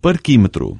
parquímetro.